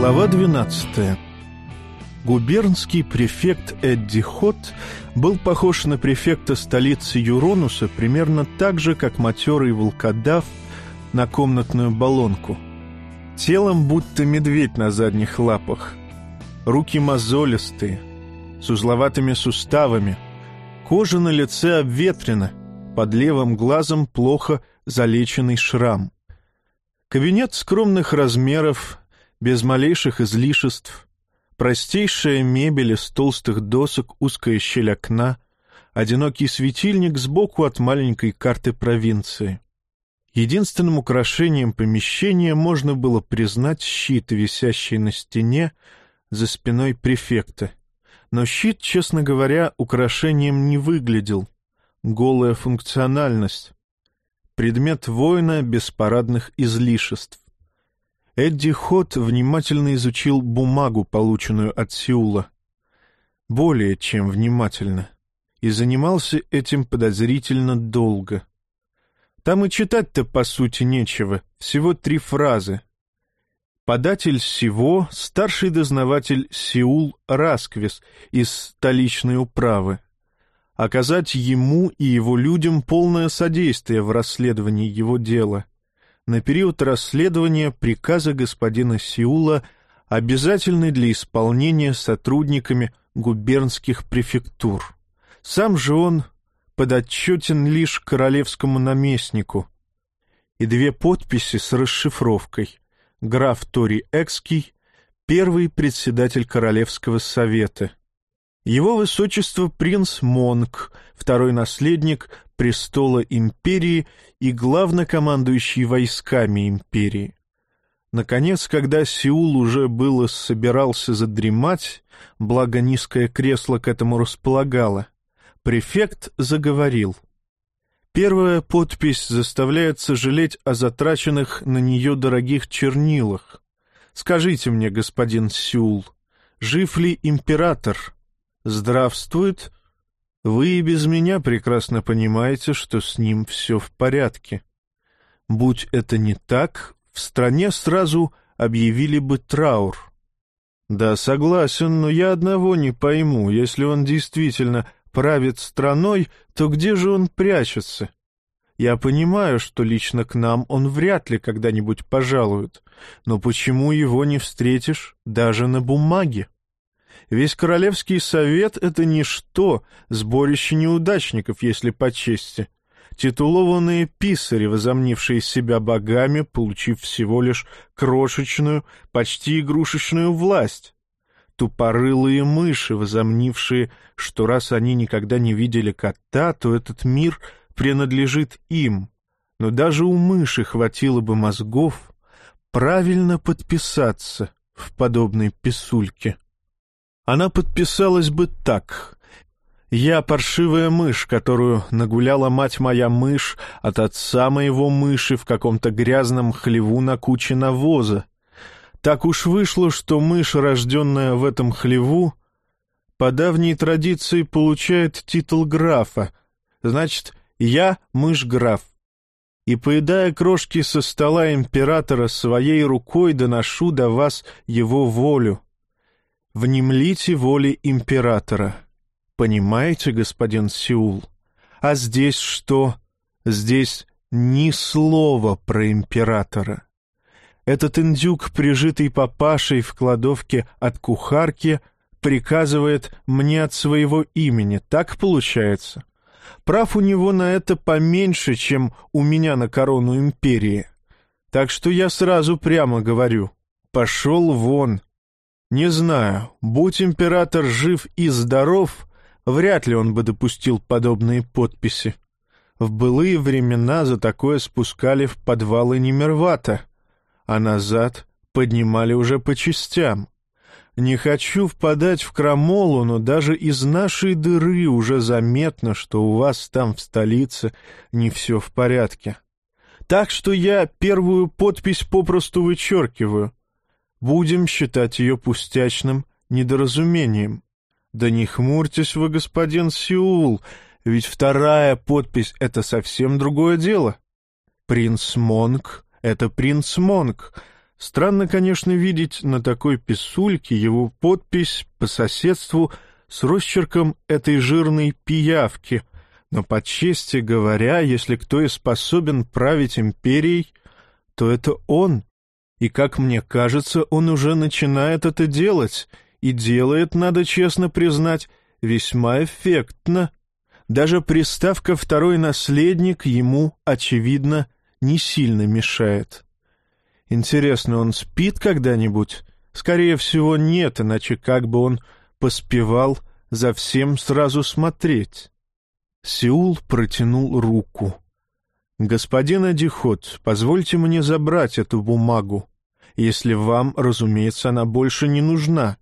Глава 12 Губернский префект Эдди Хот был похож на префекта столицы Юронуса примерно так же, как матерый волкодав на комнатную баллонку. Телом будто медведь на задних лапах. Руки мозолистые, с узловатыми суставами. Кожа на лице обветрена, под левым глазом плохо залеченный шрам. Кабинет скромных размеров, без малейших излишеств, простейшая мебель из толстых досок, узкая щель окна, одинокий светильник сбоку от маленькой карты провинции. Единственным украшением помещения можно было признать щит, висящий на стене за спиной префекта. Но щит, честно говоря, украшением не выглядел. Голая функциональность. Предмет воина без парадных излишеств. Эдди Хот внимательно изучил бумагу, полученную от Сеула. Более чем внимательно. И занимался этим подозрительно долго. Там и читать-то, по сути, нечего. Всего три фразы. Податель всего — старший дознаватель Сеул Расквис из столичной управы. Оказать ему и его людям полное содействие в расследовании его дела на период расследования приказа господина Сеула, обязательный для исполнения сотрудниками губернских префектур. Сам же он подотчетен лишь королевскому наместнику. И две подписи с расшифровкой. Граф Тори Экский, первый председатель Королевского совета. Его высочество принц Монк, второй наследник престола империи и главнокомандующий войсками империи. Наконец, когда Сеул уже было собирался задремать, благо низкое кресло к этому располагало, префект заговорил. Первая подпись заставляет сожалеть о затраченных на нее дорогих чернилах. Скажите мне, господин Сеул, жив ли император? Здравствует вы и без меня прекрасно понимаете, что с ним все в порядке. Будь это не так, в стране сразу объявили бы траур. Да, согласен, но я одного не пойму. Если он действительно правит страной, то где же он прячется? Я понимаю, что лично к нам он вряд ли когда-нибудь пожалует, но почему его не встретишь даже на бумаге? Весь Королевский совет — это ничто, сборище неудачников, если по чести. Титулованные писари, возомнившие себя богами, получив всего лишь крошечную, почти игрушечную власть. Тупорылые мыши, возомнившие, что раз они никогда не видели кота, то этот мир принадлежит им. Но даже у мыши хватило бы мозгов правильно подписаться в подобной писульке она подписалась бы так. «Я паршивая мышь, которую нагуляла мать моя мышь от отца моего мыши в каком-то грязном хлеву на куче навоза. Так уж вышло, что мышь, рожденная в этом хлеву, по давней традиции получает титул графа. Значит, я мышь-граф. И, поедая крошки со стола императора, своей рукой доношу до вас его волю внемлите воле императора. Понимаете, господин Сеул? А здесь что? Здесь ни слова про императора. Этот индюк, прижитый папашей в кладовке от кухарки, приказывает мне от своего имени. Так получается? Прав у него на это поменьше, чем у меня на корону империи. Так что я сразу прямо говорю. Пошел вон, не знаю, будь император жив и здоров, вряд ли он бы допустил подобные подписи. В былые времена за такое спускали в подвалы Немервата, а назад поднимали уже по частям. Не хочу впадать в крамолу, но даже из нашей дыры уже заметно, что у вас там в столице не все в порядке. Так что я первую подпись попросту вычеркиваю — Будем считать ее пустячным недоразумением. Да не хмурьтесь вы, господин Сеул, ведь вторая подпись — это совсем другое дело. Принц Монг — это принц Монг. Странно, конечно, видеть на такой писульке его подпись по соседству с росчерком этой жирной пиявки, но по чести говоря, если кто и способен править империей, то это он. И, как мне кажется, он уже начинает это делать, и делает, надо честно признать, весьма эффектно. Даже приставка «второй наследник» ему, очевидно, не сильно мешает. Интересно, он спит когда-нибудь? Скорее всего, нет, иначе как бы он поспевал за всем сразу смотреть? Сеул протянул руку. «Господин Адихот, позвольте мне забрать эту бумагу, если вам, разумеется, она больше не нужна.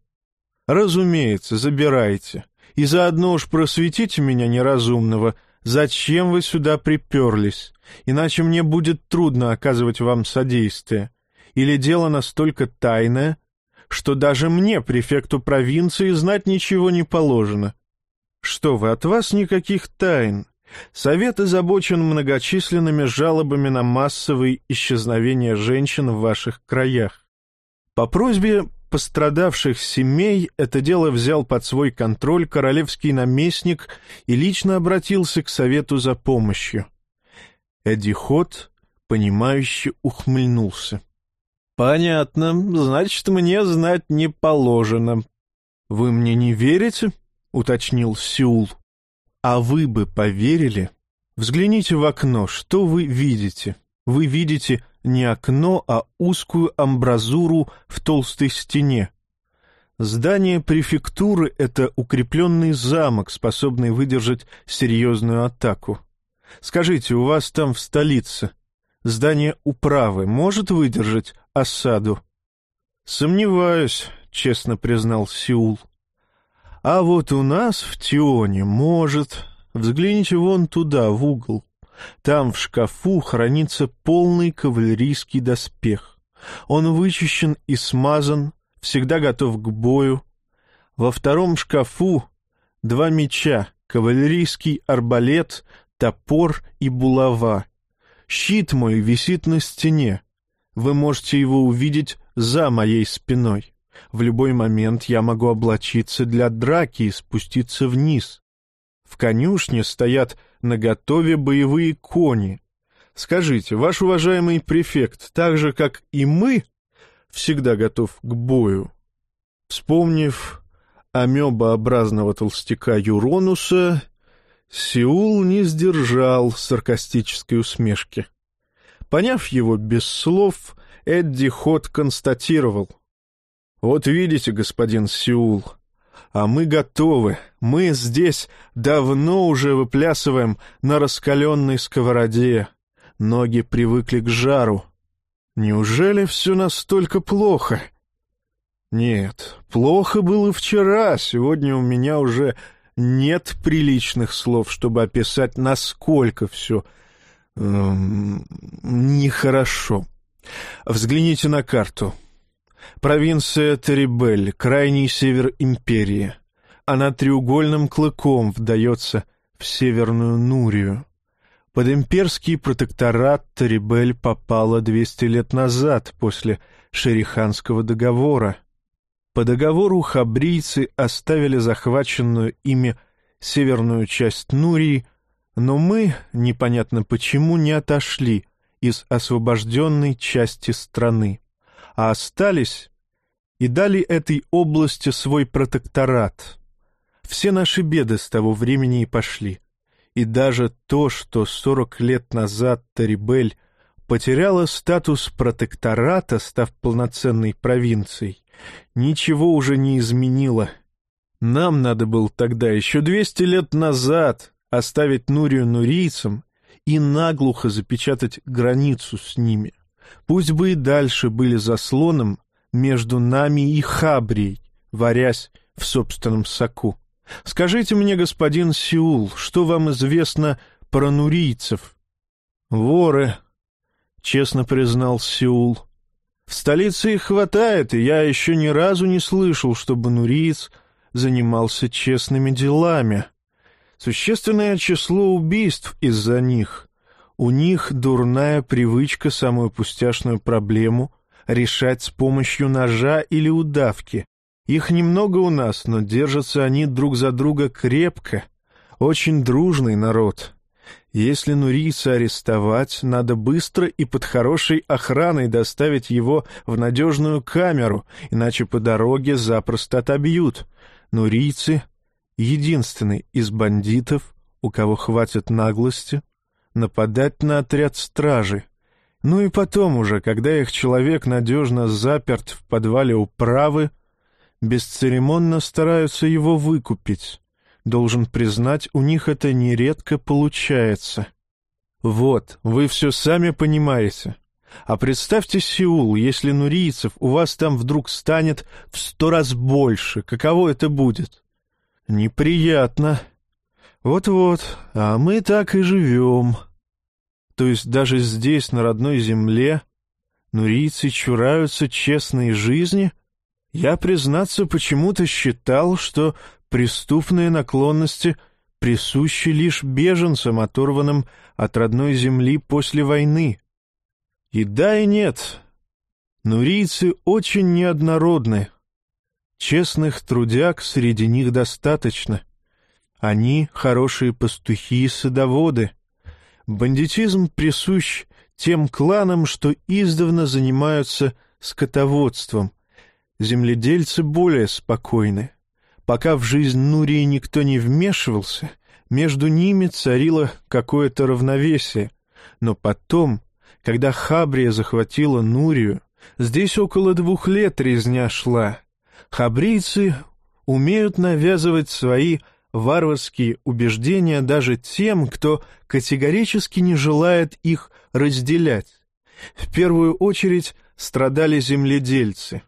Разумеется, забирайте. И заодно уж просветите меня неразумного, зачем вы сюда приперлись, иначе мне будет трудно оказывать вам содействие. Или дело настолько тайное, что даже мне, префекту провинции, знать ничего не положено. Что вы, от вас никаких тайн. Совет озабочен многочисленными жалобами на массовые исчезновения женщин в ваших краях. По просьбе пострадавших семей это дело взял под свой контроль королевский наместник и лично обратился к совету за помощью. Эдди Хот, понимающе ухмыльнулся. «Понятно. Значит, мне знать не положено». «Вы мне не верите?» — уточнил Сеул. «А вы бы поверили? Взгляните в окно, что вы видите? Вы видите не окно, а узкую амбразуру в толстой стене. Здание префектуры — это укрепленный замок, способный выдержать серьезную атаку. Скажите, у вас там в столице здание управы может выдержать осаду? Сомневаюсь, честно признал Сеул. А вот у нас в Тионе может. Взгляните вон туда, в угол. Там в шкафу хранится полный кавалерийский доспех. Он вычищен и смазан, всегда готов к бою. Во втором шкафу два меча, кавалерийский арбалет, топор и булава. Щит мой висит на стене. Вы можете его увидеть за моей спиной. В любой момент я могу облачиться для драки и спуститься вниз. В конюшне стоят наготове боевые кони. Скажите, ваш уважаемый префект, так же, как и мы, всегда готов к бою? Вспомнив амебообразного толстяка Юронуса, Сеул не сдержал саркастической усмешки. Поняв его без слов, Эдди Ход констатировал. «Вот видите, господин Сеул, а мы готовы. Мы здесь давно уже выплясываем на раскаленной сковороде. Ноги привыкли к жару. Неужели все настолько плохо? Нет, плохо было вчера. Сегодня у меня уже нет приличных слов, чтобы описать, насколько все эм, нехорошо. Взгляните на карту. Провинция Терибель, крайний север империи. Она треугольным клыком вдается в северную Нурию. Под имперский протекторат Терибель попала 200 лет назад, после Шериханского договора. По договору хабрийцы оставили захваченную ими северную часть Нурии, но мы, непонятно почему, не отошли из освобожденной части страны а остались и дали этой области свой протекторат. Все наши беды с того времени и пошли. И даже то, что сорок лет назад Тарибель потеряла статус протектората, став полноценной провинцией, ничего уже не изменило. Нам надо было тогда, еще двести лет назад, оставить Нурию нурийцам и наглухо запечатать границу с ними. Пусть бы и дальше были заслоном между нами и Хабрией, варясь в собственном соку. Скажите мне, господин Сеул, что вам известно про нурийцев? Воры, честно признал Сеул. В столице их хватает, и я еще ни разу не слышал, чтобы нуриец занимался честными делами. Существенное число убийств из-за них. У них дурная привычка самую пустяшную проблему решать с помощью ножа или удавки. Их немного у нас, но держатся они друг за друга крепко. Очень дружный народ. Если нурийца арестовать, надо быстро и под хорошей охраной доставить его в надежную камеру, иначе по дороге запросто отобьют. Нурийцы — единственный из бандитов, у кого хватит наглости нападать на отряд стражи. Ну и потом уже, когда их человек надежно заперт в подвале управы, бесцеремонно стараются его выкупить. Должен признать, у них это нередко получается. Вот, вы все сами понимаете. А представьте Сеул, если нурийцев у вас там вдруг станет в сто раз больше. Каково это будет? Неприятно. Вот-вот, а мы так и живем. То есть даже здесь, на родной земле, нурийцы чураются честной жизни? Я, признаться, почему-то считал, что преступные наклонности присущи лишь беженцам, оторванным от родной земли после войны. И да, и нет. Нурийцы очень неоднородны. Честных трудяг среди них достаточно. Они — хорошие пастухи и садоводы. Бандитизм присущ тем кланам, что издавна занимаются скотоводством. Земледельцы более спокойны. Пока в жизнь Нурии никто не вмешивался, между ними царило какое-то равновесие. Но потом, когда Хабрия захватила Нурию, здесь около двух лет резня шла. Хабрийцы умеют навязывать свои варварские убеждения даже тем, кто категорически не желает их разделять. В первую очередь страдали земледельцы.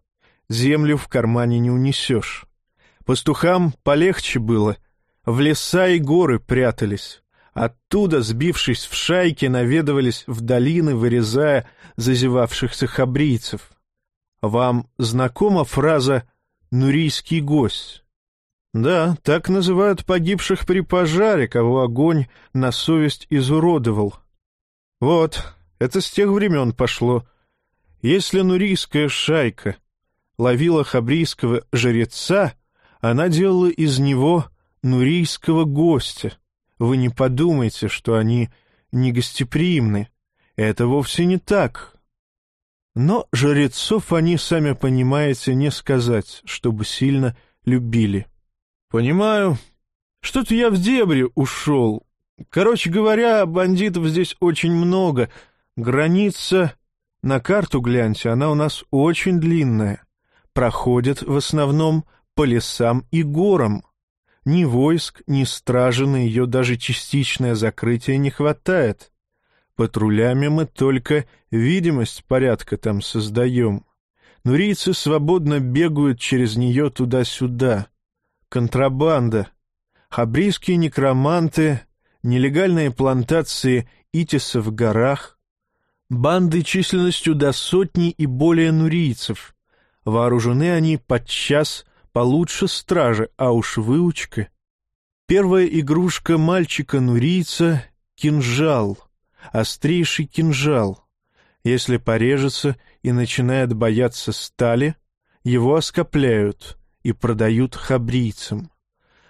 Землю в кармане не унесешь. Пастухам полегче было. В леса и горы прятались. Оттуда, сбившись в шайки, наведывались в долины, вырезая зазевавшихся хабрийцев. Вам знакома фраза «нурийский гость»? Да, так называют погибших при пожаре, кого огонь на совесть изуродовал. Вот, это с тех времен пошло. Если нурийская шайка ловила хабрийского жреца, она делала из него нурийского гостя. Вы не подумайте, что они негостеприимны. Это вовсе не так. Но жрецов они, сами понимаете, не сказать, чтобы сильно любили. «Понимаю. Что-то я в дебри ушел. Короче говоря, бандитов здесь очень много. Граница... На карту гляньте, она у нас очень длинная. Проходит в основном по лесам и горам. Ни войск, ни стражи на ее даже частичное закрытие не хватает. Патрулями мы только видимость порядка там создаем. Нурийцы свободно бегают через нее туда-сюда контрабанда, хабрийские некроманты, нелегальные плантации итиса в горах, банды численностью до сотни и более нурийцев. Вооружены они подчас получше стражи, а уж выучка. Первая игрушка мальчика-нурийца — кинжал, острейший кинжал. Если порежется и начинает бояться стали, его оскопляют — и продают хабрийцам.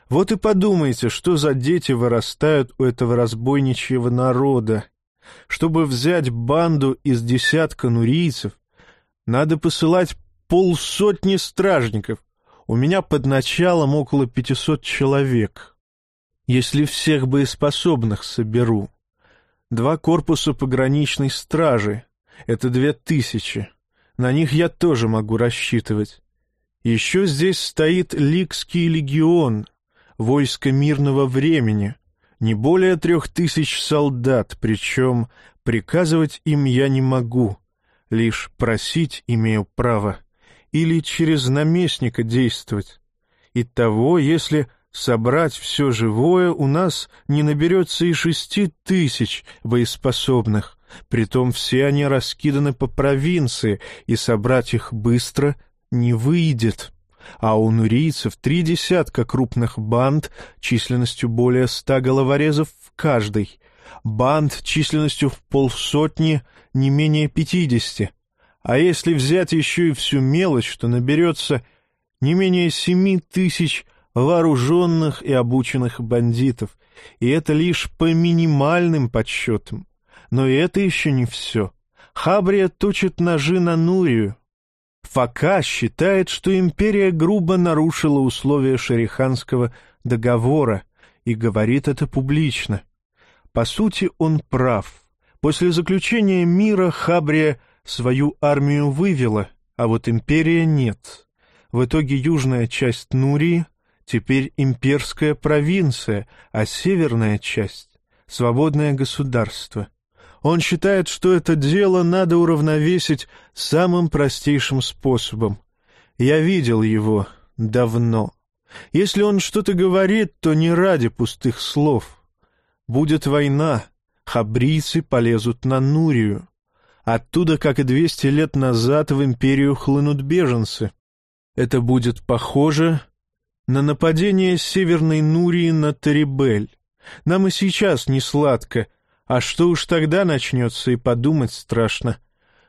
Вот и подумайте, что за дети вырастают у этого разбойничьего народа. Чтобы взять банду из десятка нурийцев, надо посылать полсотни стражников. У меня под началом около пятисот человек. Если всех боеспособных соберу. Два корпуса пограничной стражи — это две тысячи. На них я тоже могу рассчитывать. Еще здесь стоит Ликский легион, войско мирного времени, не более трех тысяч солдат, причем приказывать им я не могу, лишь просить имею право, или через наместника действовать. Итого, если собрать все живое, у нас не наберется и шести тысяч боеспособных, притом все они раскиданы по провинции, и собрать их быстро — не выйдет, а у нурийцев три десятка крупных банд численностью более ста головорезов в каждой, банд численностью в полсотни не менее пятидесяти, А если взять еще и всю мелочь, то наберется не менее семи тысяч вооруженных и обученных бандитов, и это лишь по минимальным подсчетам. Но и это еще не все. Хабрия точит ножи на Нурию. Фака считает, что империя грубо нарушила условия Шериханского договора и говорит это публично. По сути, он прав. После заключения мира Хабрия свою армию вывела, а вот империя нет. В итоге южная часть Нурии теперь имперская провинция, а северная часть — свободное государство. Он считает, что это дело надо уравновесить самым простейшим способом. Я видел его давно. Если он что-то говорит, то не ради пустых слов. Будет война, хабрийцы полезут на Нурию. Оттуда, как и двести лет назад, в империю хлынут беженцы. Это будет похоже на нападение Северной Нурии на Тарибель. Нам и сейчас не сладко, а что уж тогда начнется, и подумать страшно.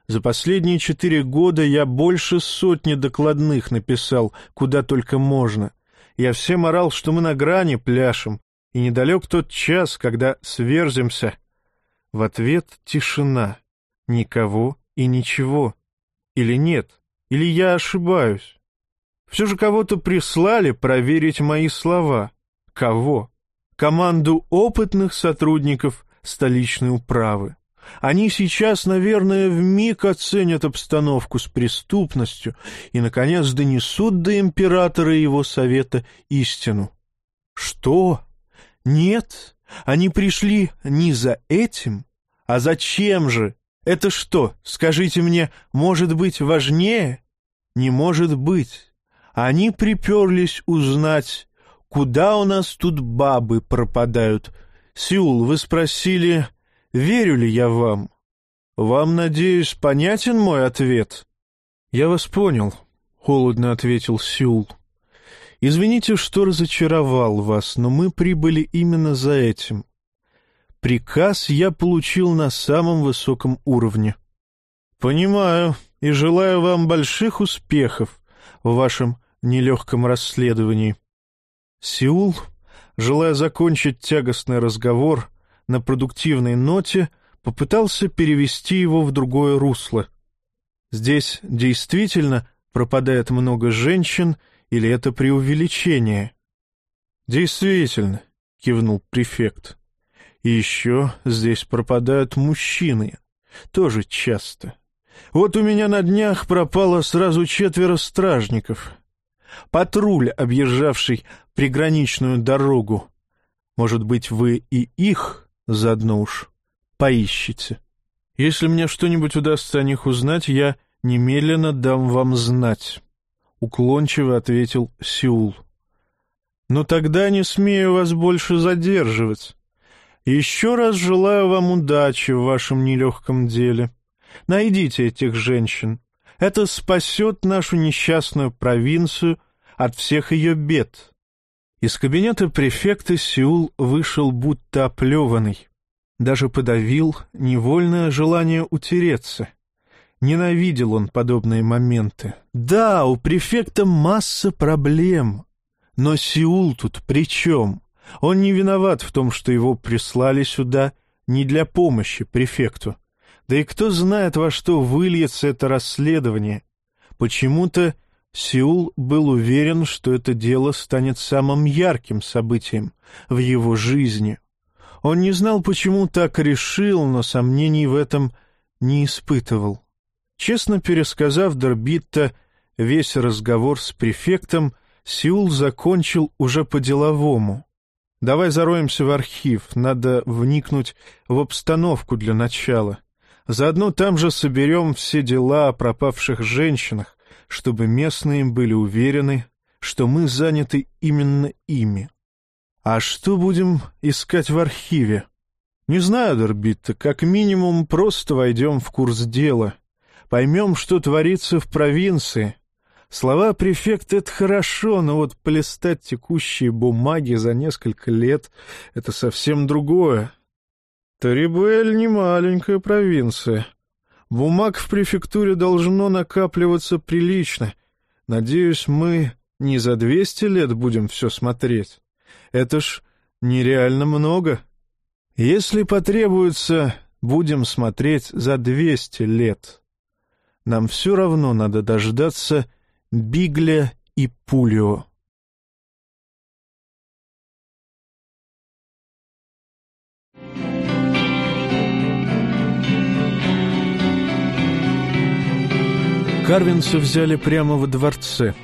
За последние четыре года я больше сотни докладных написал, куда только можно. Я всем орал, что мы на грани пляшем, и недалек тот час, когда сверзимся. В ответ тишина. Никого и ничего. Или нет, или я ошибаюсь. Все же кого-то прислали проверить мои слова. Кого? Команду опытных сотрудников столичной управы. Они сейчас, наверное, вмиг оценят обстановку с преступностью и, наконец, донесут до императора и его совета истину. Что? Нет, они пришли не за этим. А зачем же? Это что, скажите мне, может быть важнее? Не может быть. Они приперлись узнать, куда у нас тут бабы пропадают. Сеул, вы спросили, верю ли я вам? Вам, надеюсь, понятен мой ответ? Я вас понял, — холодно ответил Сеул. Извините, что разочаровал вас, но мы прибыли именно за этим. Приказ я получил на самом высоком уровне. Понимаю и желаю вам больших успехов в вашем нелегком расследовании. Сеул, желая закончить тягостный разговор на продуктивной ноте, попытался перевести его в другое русло. Здесь действительно пропадает много женщин, или это преувеличение? Действительно, кивнул префект. И еще здесь пропадают мужчины, тоже часто. Вот у меня на днях пропало сразу четверо стражников. Патруль, объезжавший приграничную дорогу. Может быть, вы и их заодно уж поищете. Если мне что-нибудь удастся о них узнать, я немедленно дам вам знать», — уклончиво ответил Сеул. «Но тогда не смею вас больше задерживать. Еще раз желаю вам удачи в вашем нелегком деле. Найдите этих женщин. Это спасет нашу несчастную провинцию от всех ее бед. Из кабинета префекта Сеул вышел будто оплеванный. Даже подавил невольное желание утереться. Ненавидел он подобные моменты. Да, у префекта масса проблем. Но Сеул тут при чем? Он не виноват в том, что его прислали сюда не для помощи префекту. Да и кто знает, во что выльется это расследование. Почему-то Сеул был уверен, что это дело станет самым ярким событием в его жизни. Он не знал, почему так решил, но сомнений в этом не испытывал. Честно пересказав Дорбитта весь разговор с префектом, Сеул закончил уже по-деловому. «Давай зароемся в архив, надо вникнуть в обстановку для начала». Заодно там же соберем все дела о пропавших женщинах, чтобы местные были уверены, что мы заняты именно ими. А что будем искать в архиве? Не знаю, Дорбитта, как минимум просто войдем в курс дела, поймем, что творится в провинции. Слова префекта — это хорошо, но вот полистать текущие бумаги за несколько лет — это совсем другое. Тарибель — не маленькая провинция. Бумаг в префектуре должно накапливаться прилично. Надеюсь, мы не за двести лет будем все смотреть. Это ж нереально много. Если потребуется, будем смотреть за двести лет. Нам все равно надо дождаться Бигля и Пулио. Карвинса взяли прямо во дворце.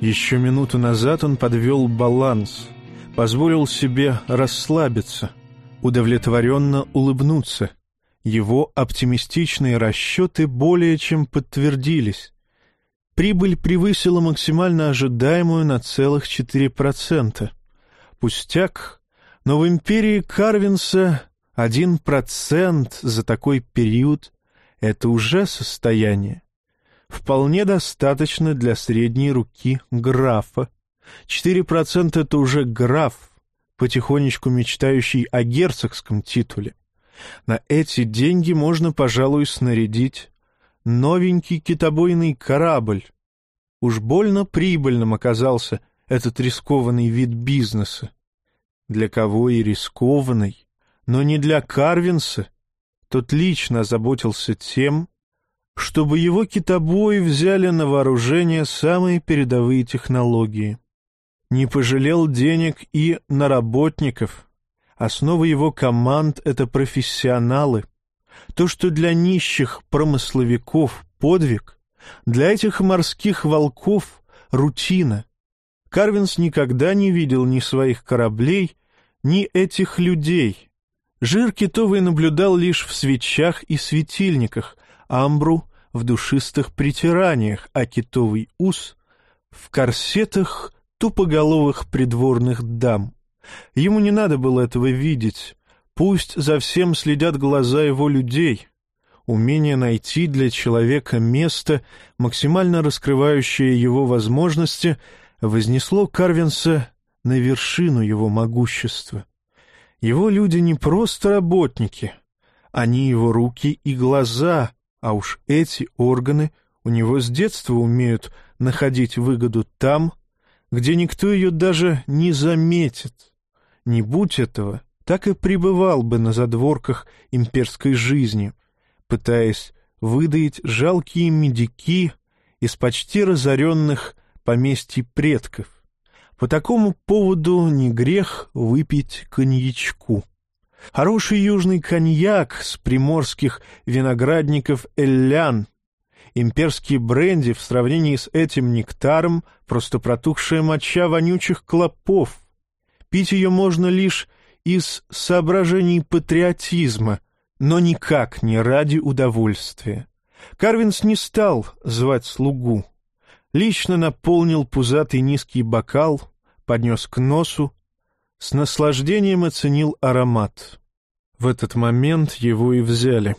Еще минуту назад он подвел баланс, позволил себе расслабиться, удовлетворенно улыбнуться. Его оптимистичные расчеты более чем подтвердились. Прибыль превысила максимально ожидаемую на целых 4%. Пустяк, но в империи Карвинса 1% за такой период — это уже состояние вполне достаточно для средней руки графа. Четыре процента — это уже граф, потихонечку мечтающий о герцогском титуле. На эти деньги можно, пожалуй, снарядить новенький китобойный корабль. Уж больно прибыльным оказался этот рискованный вид бизнеса. Для кого и рискованный, но не для Карвинса. Тот лично озаботился тем, чтобы его китобои взяли на вооружение самые передовые технологии. Не пожалел денег и на работников. Основа его команд — это профессионалы. То, что для нищих промысловиков подвиг, для этих морских волков — рутина. Карвинс никогда не видел ни своих кораблей, ни этих людей. Жир китовый наблюдал лишь в свечах и светильниках, амбру в душистых притираниях, а китовый ус — в корсетах тупоголовых придворных дам. Ему не надо было этого видеть. Пусть за всем следят глаза его людей. Умение найти для человека место, максимально раскрывающее его возможности, вознесло Карвинса на вершину его могущества. Его люди не просто работники, они его руки и глаза, а уж эти органы у него с детства умеют находить выгоду там, где никто ее даже не заметит. Не будь этого, так и пребывал бы на задворках имперской жизни, пытаясь выдаить жалкие медики из почти разоренных поместий предков. По такому поводу не грех выпить коньячку. Хороший южный коньяк с приморских виноградников Эллян. Имперский бренди в сравнении с этим нектаром — просто протухшая моча вонючих клопов. Пить ее можно лишь из соображений патриотизма, но никак не ради удовольствия. Карвинс не стал звать слугу. Лично наполнил пузатый низкий бокал, поднес к носу, с наслаждением оценил аромат. В этот момент его и взяли.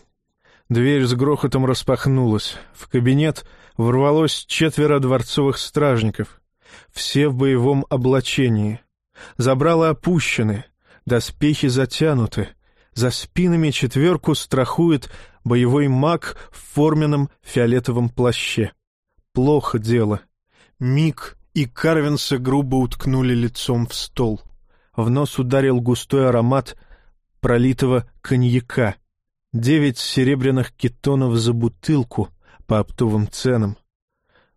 Дверь с грохотом распахнулась. В кабинет ворвалось четверо дворцовых стражников. Все в боевом облачении. Забрала опущены, доспехи затянуты. За спинами четверку страхует боевой маг в форменном фиолетовом плаще. Плохо дело. Миг и Карвинса грубо уткнули лицом в стол. В нос ударил густой аромат пролитого коньяка. Девять серебряных кетонов за бутылку по оптовым ценам.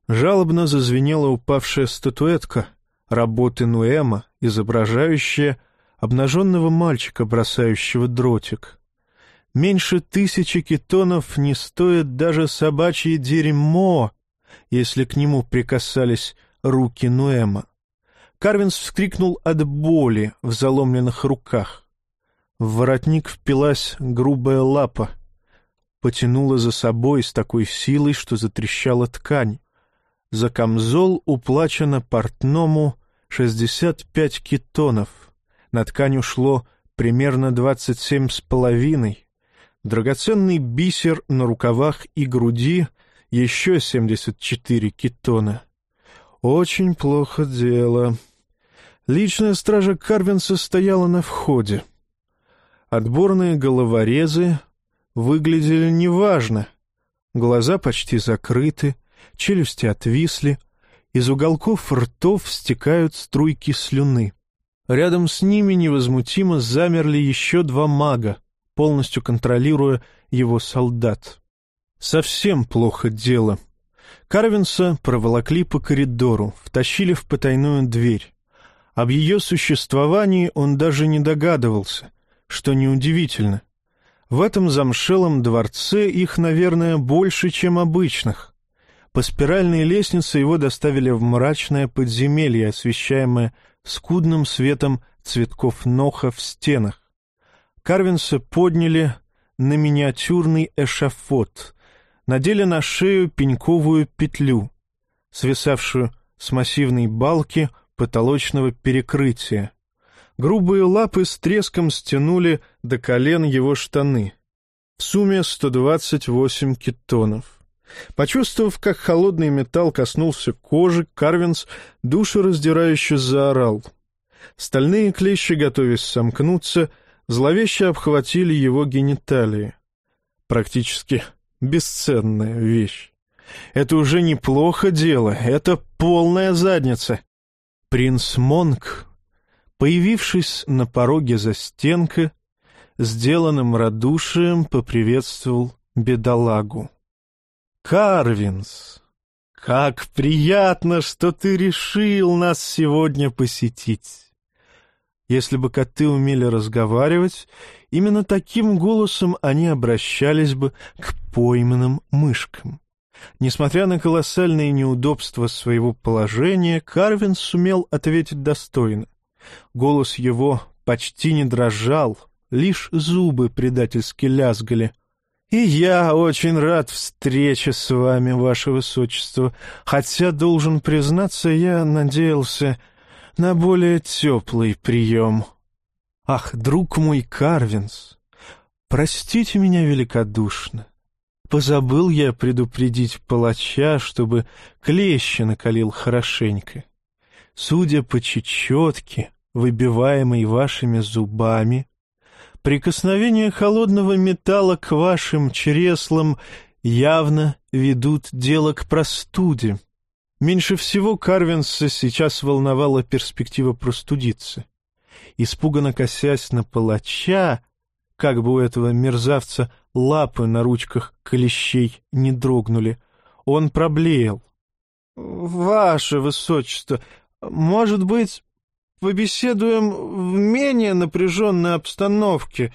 Жалобно зазвенела упавшая статуэтка работы Нуэма, изображающая обнаженного мальчика, бросающего дротик. Меньше тысячи кетонов не стоит даже собачье дерьмо, если к нему прикасались руки Нуэма. Карвинс вскрикнул от боли в заломленных руках. В воротник впилась грубая лапа, потянула за собой с такой силой, что затрещала ткань. За камзол уплачено портному шестьдесят пять китонов. На ткань ушло примерно двадцать семь с половиной. Драгоценный бисер на рукавах и груди — еще семьдесят четыре китона. Очень плохо дело. Личная стража Карвинса стояла на входе. Отборные головорезы выглядели неважно, Глаза почти закрыты, челюсти отвисли, из уголков ртов стекают струйки слюны. Рядом с ними невозмутимо замерли еще два мага, полностью контролируя его солдат. Совсем плохо дело. Карвинса проволокли по коридору, втащили в потайную дверь. Об ее существовании он даже не догадывался, что неудивительно. В этом замшелом дворце их, наверное, больше, чем обычных. По спиральной лестнице его доставили в мрачное подземелье, освещаемое скудным светом цветков ноха в стенах. Карвинса подняли на миниатюрный эшафот, надели на шею пеньковую петлю, свисавшую с массивной балки потолочного перекрытия. Грубые лапы с треском стянули до колен его штаны. В сумме 128 кетонов. Почувствовав, как холодный металл коснулся кожи, Карвинс душераздирающе заорал. Стальные клещи, готовясь сомкнуться, зловеще обхватили его гениталии. Практически бесценная вещь. Это уже неплохо дело, это полная задница. Принц Монк, появившись на пороге за стенкой, сделанным радушием поприветствовал бедолагу. «Карвинс, как приятно, что ты решил нас сегодня посетить!» Если бы коты умели разговаривать, именно таким голосом они обращались бы к пойманным мышкам. Несмотря на колоссальные неудобства своего положения, Карвин сумел ответить достойно. Голос его почти не дрожал, лишь зубы предательски лязгали. «И я очень рад встрече с вами, ваше высочество, хотя, должен признаться, я надеялся на более теплый прием. Ах, друг мой Карвинс, простите меня великодушно. Позабыл я предупредить палача, чтобы клещи накалил хорошенько. Судя по чечетке, выбиваемой вашими зубами, прикосновение холодного металла к вашим чреслам явно ведут дело к простуде. Меньше всего Карвинса сейчас волновала перспектива простудиться. Испуганно косясь на палача, как бы у этого мерзавца лапы на ручках клещей не дрогнули, он проблеял. — Ваше Высочество, может быть, побеседуем в менее напряженной обстановке.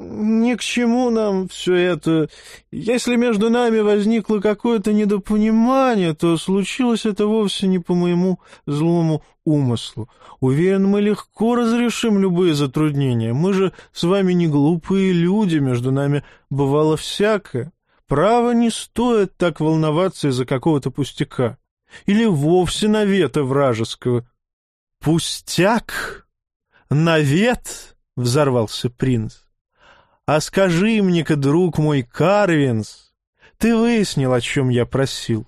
Ни к чему нам все это. Если между нами возникло какое-то недопонимание, то случилось это вовсе не по моему злому умыслу. Уверен, мы легко разрешим любые затруднения. Мы же с вами не глупые люди, между нами бывало всякое. Право не стоит так волноваться из-за какого-то пустяка. Или вовсе навета вражеского. «Пустяк? Навет?» — взорвался принц. «А скажи мне-ка, друг мой Карвинс, ты выяснил, о чем я просил?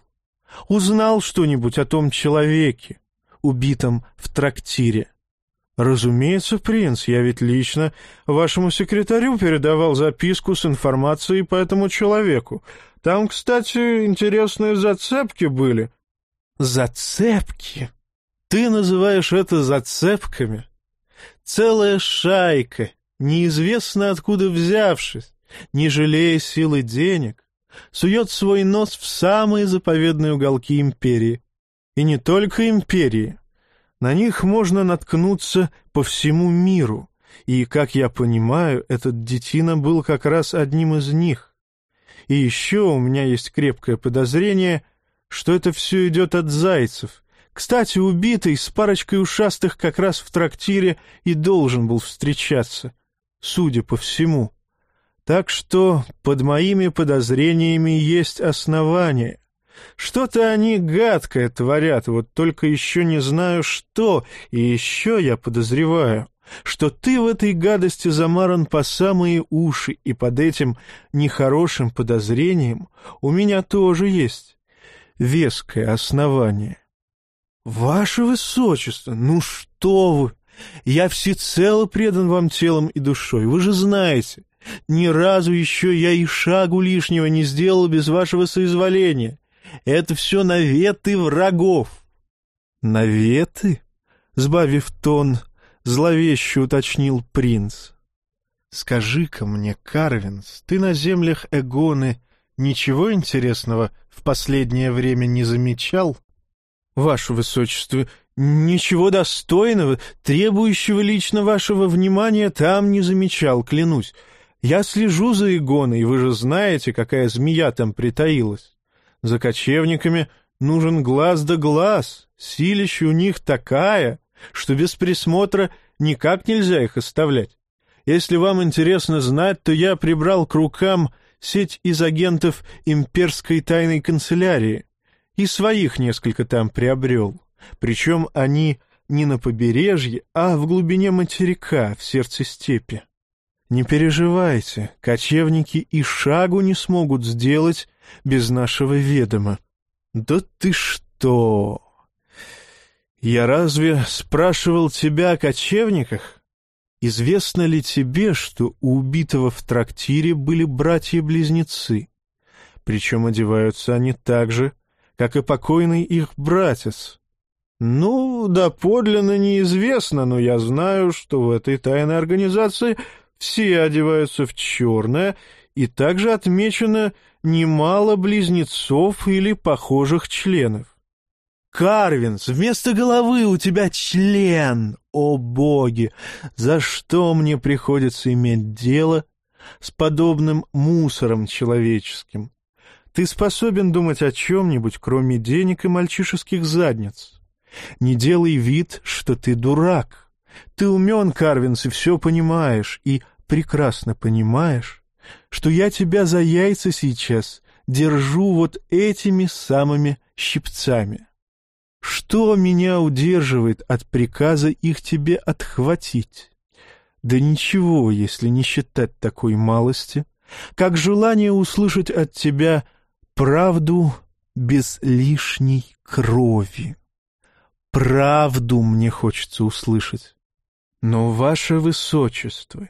Узнал что-нибудь о том человеке, убитом в трактире?» «Разумеется, принц, я ведь лично вашему секретарю передавал записку с информацией по этому человеку. Там, кстати, интересные зацепки были». «Зацепки?» Ты называешь это зацепками? Целая шайка, неизвестно откуда взявшись, не жалея силы денег, сует свой нос в самые заповедные уголки империи. И не только империи. На них можно наткнуться по всему миру. И, как я понимаю, этот детина был как раз одним из них. И еще у меня есть крепкое подозрение, что это все идет от зайцев, кстати, убитый с парочкой ушастых как раз в трактире и должен был встречаться, судя по всему. Так что под моими подозрениями есть основания. Что-то они гадкое творят, вот только еще не знаю что, и еще я подозреваю, что ты в этой гадости замаран по самые уши, и под этим нехорошим подозрением у меня тоже есть веское основание. «Ваше Высочество, ну что вы! Я всецело предан вам телом и душой, вы же знаете. Ни разу еще я и шагу лишнего не сделал без вашего соизволения. Это все наветы врагов. Наветы? Сбавив тон, зловеще уточнил принц. Скажи-ка мне, Карвинс, ты на землях Эгоны ничего интересного в последнее время не замечал? Ваше Высочество, ничего достойного, требующего лично вашего внимания, там не замечал, клянусь. Я слежу за Игоной, вы же знаете, какая змея там притаилась. За кочевниками нужен глаз да глаз, силища у них такая, что без присмотра никак нельзя их оставлять. Если вам интересно знать, то я прибрал к рукам сеть из агентов имперской тайной канцелярии и своих несколько там приобрел. Причем они не на побережье, а в глубине материка, в сердце степи. Не переживайте, кочевники и шагу не смогут сделать без нашего ведома. Да ты что? Я разве спрашивал тебя о кочевниках? Известно ли тебе, что у убитого в трактире были братья-близнецы? Причем одеваются они так же, как и покойный их братец. Ну, да подлинно неизвестно, но я знаю, что в этой тайной организации все одеваются в черное, и также отмечено немало близнецов или похожих членов. Карвинс, вместо головы у тебя член! О боги! За что мне приходится иметь дело с подобным мусором человеческим? Ты способен думать о чем-нибудь, кроме денег и мальчишеских задниц? Не делай вид, что ты дурак. Ты умен, Карвинс, и все понимаешь, и прекрасно понимаешь, что я тебя за яйца сейчас держу вот этими самыми щипцами. Что меня удерживает от приказа их тебе отхватить? Да ничего, если не считать такой малости, как желание услышать от тебя правду без лишней крови. Правду мне хочется услышать. Но, ваше высочество,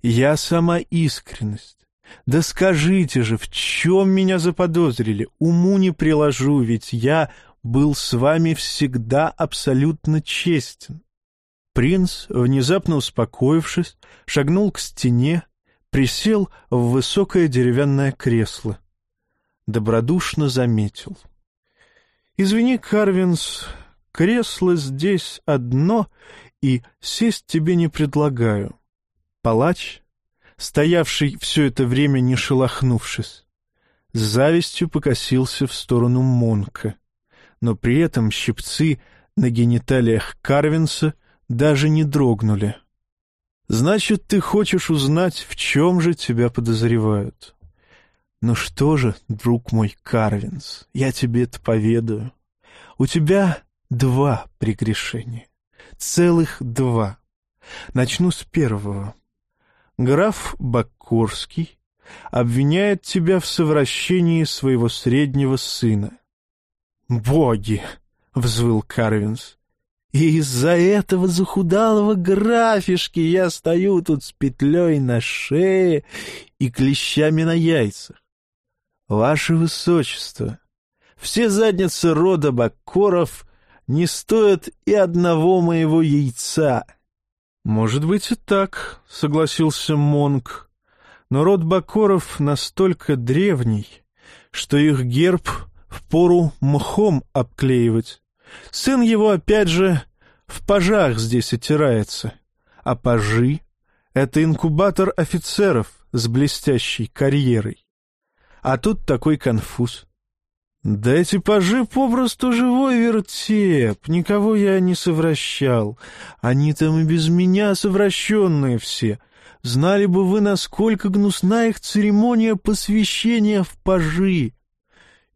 я сама искренность. Да скажите же, в чем меня заподозрили? Уму не приложу, ведь я был с вами всегда абсолютно честен. Принц, внезапно успокоившись, шагнул к стене, присел в высокое деревянное кресло. Добродушно заметил. «Извини, Карвинс, кресло здесь одно, и сесть тебе не предлагаю. Палач, стоявший все это время не шелохнувшись, с завистью покосился в сторону Монка, но при этом щипцы на гениталиях Карвинса даже не дрогнули. «Значит, ты хочешь узнать, в чем же тебя подозревают?» «Ну что же, друг мой Карвинс, я тебе это поведаю. У тебя два прегрешения. Целых два. Начну с первого. Граф Бакурский обвиняет тебя в совращении своего среднего сына. «Боги!» — взвыл Карвинс. «И из-за этого захудалого графишки я стою тут с петлей на шее и клещами на яйцах. Ваше Высочество, все задницы рода Баккоров не стоят и одного моего яйца». «Может быть и так», — согласился Монг. «Но род Бакоров настолько древний, что их герб впору мхом обклеивать. Сын его, опять же, в пажах здесь отирается. А пажи — это инкубатор офицеров с блестящей карьерой. А тут такой конфуз. Да эти пажи попросту живой вертеп, никого я не совращал. Они там и без меня совращенные все. Знали бы вы, насколько гнусна их церемония посвящения в пажи.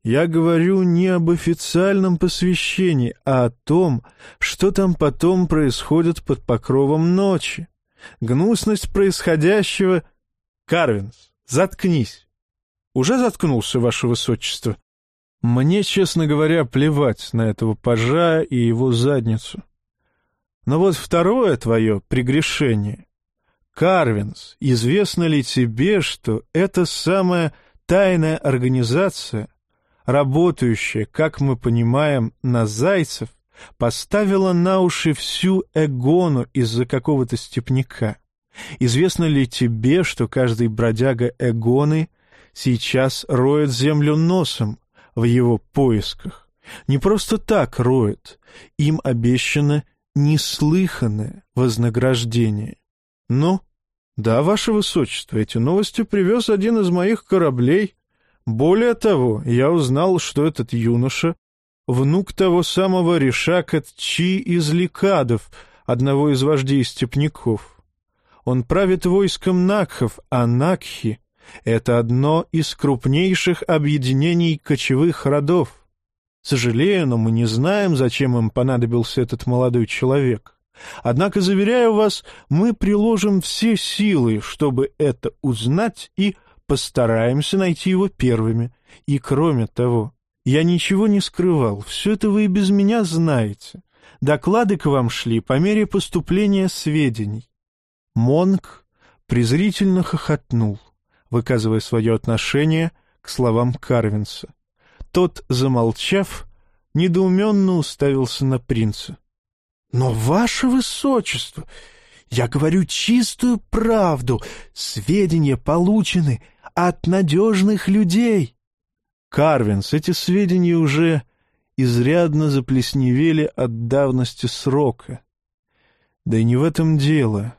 Я говорю не об официальном посвящении, а о том, что там потом происходит под покровом ночи. Гнусность происходящего... Карвинс, заткнись. Уже заткнулся, ваше высочество? Мне, честно говоря, плевать на этого пажа и его задницу. Но вот второе твое прегрешение. Карвинс, известно ли тебе, что эта самая тайная организация, работающая, как мы понимаем, на зайцев, поставила на уши всю Эгону из-за какого-то степняка? Известно ли тебе, что каждый бродяга Эгоны сейчас роет землю носом в его поисках? Не просто так роет, им обещано неслыханное вознаграждение. Ну, да, ваше высочество, эти новости привез один из моих кораблей. Более того, я узнал, что этот юноша — внук того самого Решака Чи из Ликадов, одного из вождей степняков. Он правит войском Накхов, а Накхи — это одно из крупнейших объединений кочевых родов. Сожалею, но мы не знаем, зачем им понадобился этот молодой человек. Однако, заверяю вас, мы приложим все силы, чтобы это узнать, и постараемся найти его первыми. И кроме того, я ничего не скрывал, все это вы и без меня знаете. Доклады к вам шли по мере поступления сведений. Монк презрительно хохотнул, выказывая свое отношение к словам Карвинса. Тот, замолчав, недоуменно уставился на принца. — Но, ваше высочество, я говорю чистую правду, сведения получены от надежных людей. Карвинс, эти сведения уже изрядно заплесневели от давности срока. Да и не в этом дело.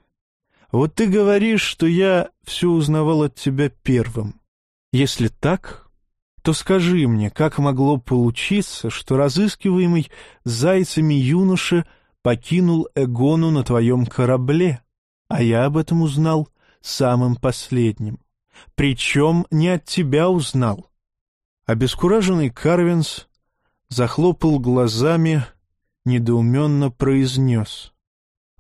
Вот ты говоришь, что я все узнавал от тебя первым. Если так, то скажи мне, как могло получиться, что разыскиваемый зайцами юноша покинул Эгону на твоем корабле, а я об этом узнал самым последним. Причем не от тебя узнал. Обескураженный Карвинс захлопал глазами, недоуменно произнес. —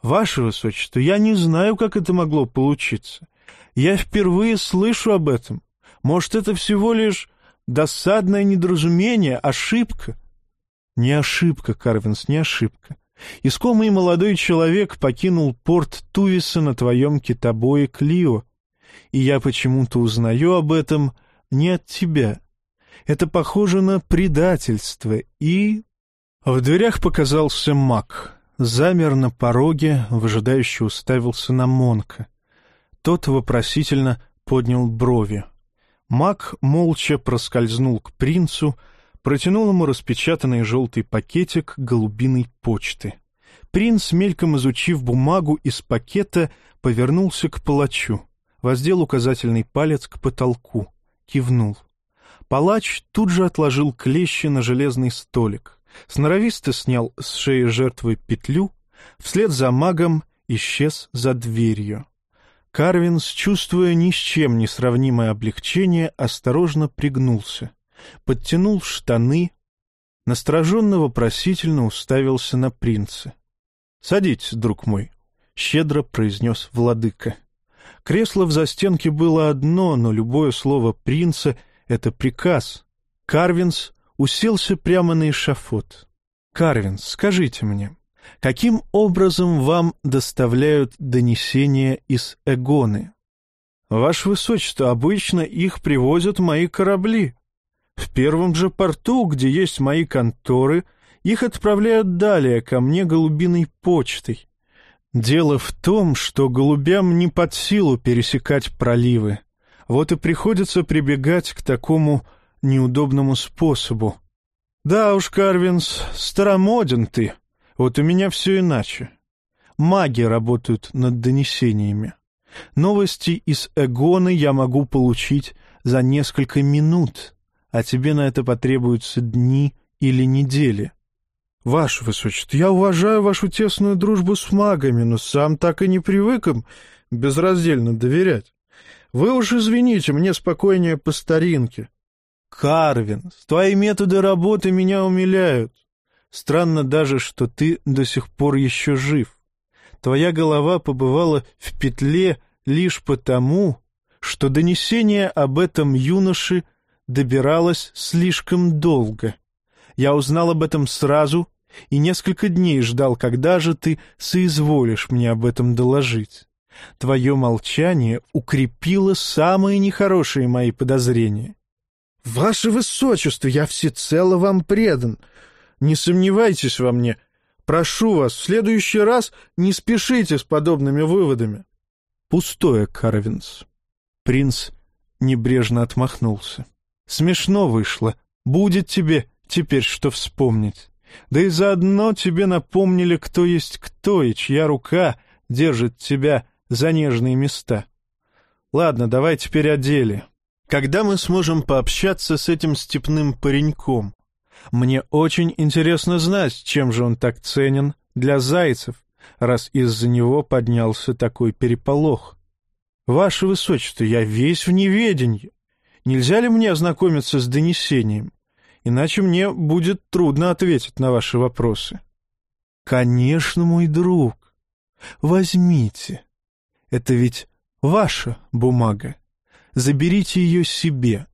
Ваше Высочество, я не знаю, как это могло получиться. Я впервые слышу об этом. Может, это всего лишь Досадное недоразумение, ошибка. Не ошибка, Карвинс, не ошибка. Искомый молодой человек покинул порт Тувиса на твоем китобое Клио, и я почему-то узнаю об этом не от тебя. Это похоже на предательство, и... В дверях показался маг. Замер на пороге, выжидающе уставился на Монка. Тот вопросительно поднял брови. Маг молча проскользнул к принцу, протянул ему распечатанный желтый пакетик голубиной почты. Принц, мельком изучив бумагу из пакета, повернулся к палачу, воздел указательный палец к потолку, кивнул. Палач тут же отложил клещи на железный столик, сноровисто снял с шеи жертвы петлю, вслед за магом исчез за дверью. Карвинс, чувствуя ни с чем не сравнимое облегчение, осторожно пригнулся, подтянул штаны, настороженно вопросительно уставился на принца. — Садитесь, друг мой, — щедро произнес владыка. Кресло в застенке было одно, но любое слово принца — это приказ. Карвинс уселся прямо на эшафот. — Карвинс, скажите мне, Каким образом вам доставляют донесения из Эгоны? Ваше Высочество, обычно их привозят мои корабли. В первом же порту, где есть мои конторы, их отправляют далее ко мне голубиной почтой. Дело в том, что голубям не под силу пересекать проливы. Вот и приходится прибегать к такому неудобному способу. Да уж, Карвинс, старомоден ты. Вот у меня все иначе. Маги работают над донесениями. Новости из Эгоны я могу получить за несколько минут, а тебе на это потребуются дни или недели. Ваше Высочество, я уважаю вашу тесную дружбу с магами, но сам так и не привык им безраздельно доверять. Вы уж извините, мне спокойнее по старинке. Карвин, твои методы работы меня умиляют. Странно даже, что ты до сих пор еще жив. Твоя голова побывала в петле лишь потому, что донесение об этом юноше добиралось слишком долго. Я узнал об этом сразу и несколько дней ждал, когда же ты соизволишь мне об этом доложить. Твое молчание укрепило самые нехорошие мои подозрения. Ваше Высочество, я всецело вам предан. Не сомневайтесь во мне. Прошу вас, в следующий раз не спешите с подобными выводами. Пустое, Карвинс. Принц небрежно отмахнулся. Смешно вышло. Будет тебе теперь что вспомнить. Да и заодно тебе напомнили, кто есть кто и чья рука держит тебя за нежные места. Ладно, давай теперь о деле. Когда мы сможем пообщаться с этим степным пареньком? Мне очень интересно знать, чем же он так ценен для зайцев, раз из-за него поднялся такой переполох. Ваше Высочество, я весь в неведении. Нельзя ли мне ознакомиться с донесением? Иначе мне будет трудно ответить на ваши вопросы. Конечно, мой друг. Возьмите. Это ведь ваша бумага. Заберите ее себе.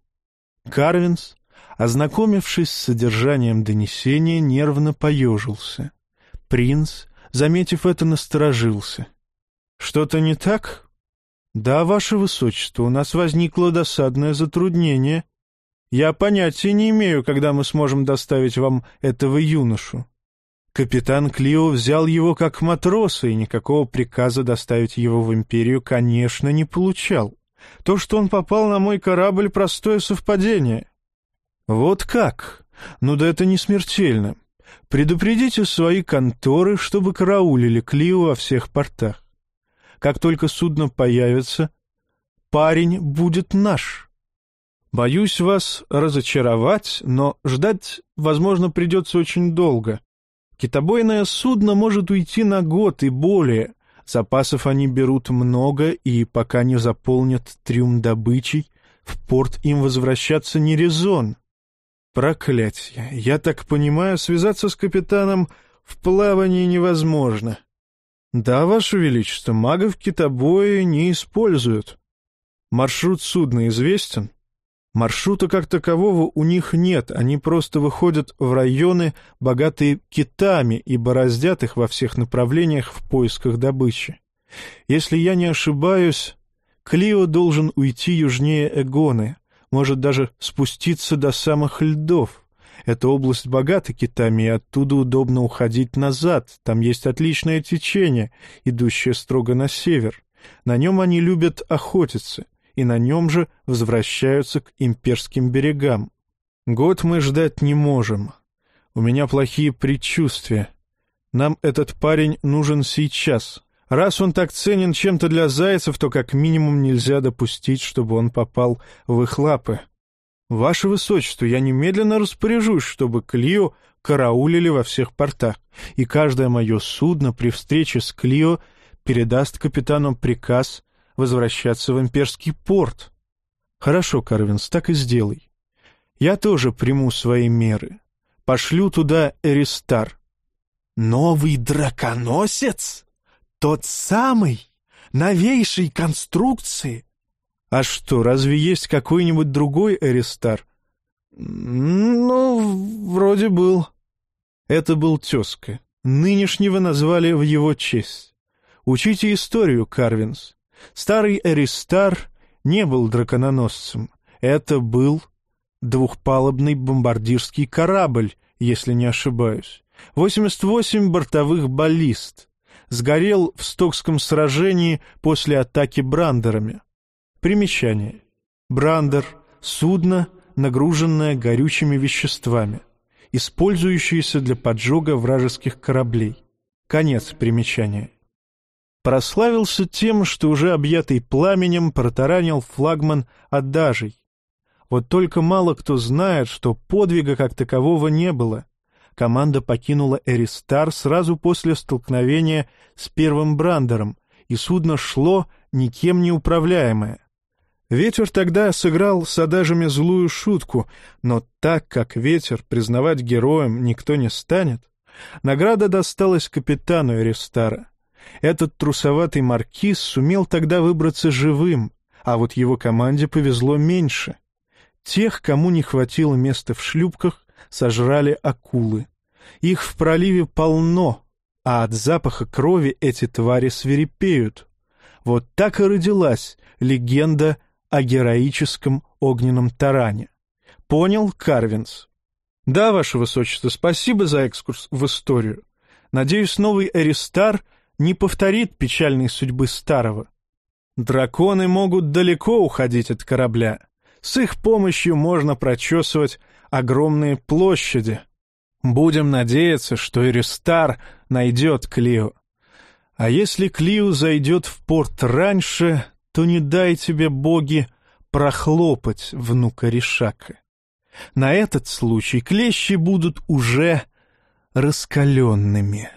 Карвинс, ознакомившись с содержанием донесения, нервно поежился. Принц, заметив это, насторожился. «Что-то не так?» «Да, ваше высочество, у нас возникло досадное затруднение. Я понятия не имею, когда мы сможем доставить вам этого юношу. Капитан Клио взял его как матроса, и никакого приказа доставить его в империю, конечно, не получал. То, что он попал на мой корабль, простое совпадение. Вот как? Ну да это не смертельно. Предупредите свои конторы, чтобы караулили Клио во всех портах. Как только судно появится, парень будет наш. Боюсь вас разочаровать, но ждать, возможно, придется очень долго. Китобойное судно может уйти на год и более. Запасов они берут много, и пока не заполнят трюм добычей, в порт им возвращаться не резон. Проклятье! Я так понимаю, связаться с капитаном в плавании невозможно. Да, Ваше Величество, магов китобоя не используют. Маршрут судна известен? Маршрута как такового у них нет, они просто выходят в районы, богатые китами, и бороздят их во всех направлениях в поисках добычи. Если я не ошибаюсь, Клио должен уйти южнее Эгоны, может даже спуститься до самых льдов. Эта область богата китами, и оттуда удобно уходить назад, там есть отличное течение, идущее строго на север. На нем они любят охотиться — и на нем же возвращаются к имперским берегам. Год мы ждать не можем. У меня плохие предчувствия. Нам этот парень нужен сейчас. Раз он так ценен чем-то для зайцев, то как минимум нельзя допустить, чтобы он попал в их лапы. Ваше Высочество, я немедленно распоряжусь, чтобы Клио караулили во всех портах, и каждое мое судно при встрече с Клио передаст капитану приказ возвращаться в имперский порт. Хорошо, Карвинс, так и сделай. Я тоже приму свои меры. Пошлю туда Эристар. Новый драконосец? Тот самый? Новейшей конструкции? А что, разве есть какой-нибудь другой Эристар? Ну, вроде был. Это был тезка. Нынешнего назвали в его честь. Учите историю, Карвинс. Старый Эристар не был дракононосцем. Это был двухпалубный бомбардирский корабль, если не ошибаюсь. 88 бортовых баллист. Сгорел в Стокском сражении после атаки брандерами. Примечание. Брандер — судно, нагруженное горючими веществами, использующееся для поджога вражеских кораблей. Конец примечания прославился тем, что уже объятый пламенем протаранил флагман Адажей. Вот только мало кто знает, что подвига как такового не было. Команда покинула Эристар сразу после столкновения с первым Брандером, и судно шло никем не управляемое. Ветер тогда сыграл с Адажами злую шутку, но так как ветер признавать героем никто не станет, награда досталась капитану Эристара. Этот трусоватый маркиз сумел тогда выбраться живым, а вот его команде повезло меньше. Тех, кому не хватило места в шлюпках, сожрали акулы. Их в проливе полно, а от запаха крови эти твари свирепеют. Вот так и родилась легенда о героическом огненном таране. Понял, Карвинс? Да, Ваше Высочество, спасибо за экскурс в историю. Надеюсь, новый Эристар не повторит печальной судьбы старого. Драконы могут далеко уходить от корабля. С их помощью можно прочесывать огромные площади. Будем надеяться, что Эристар найдет Клио. А если Клио зайдет в порт раньше, то не дай тебе, боги, прохлопать внука Ришака. На этот случай клещи будут уже раскаленными.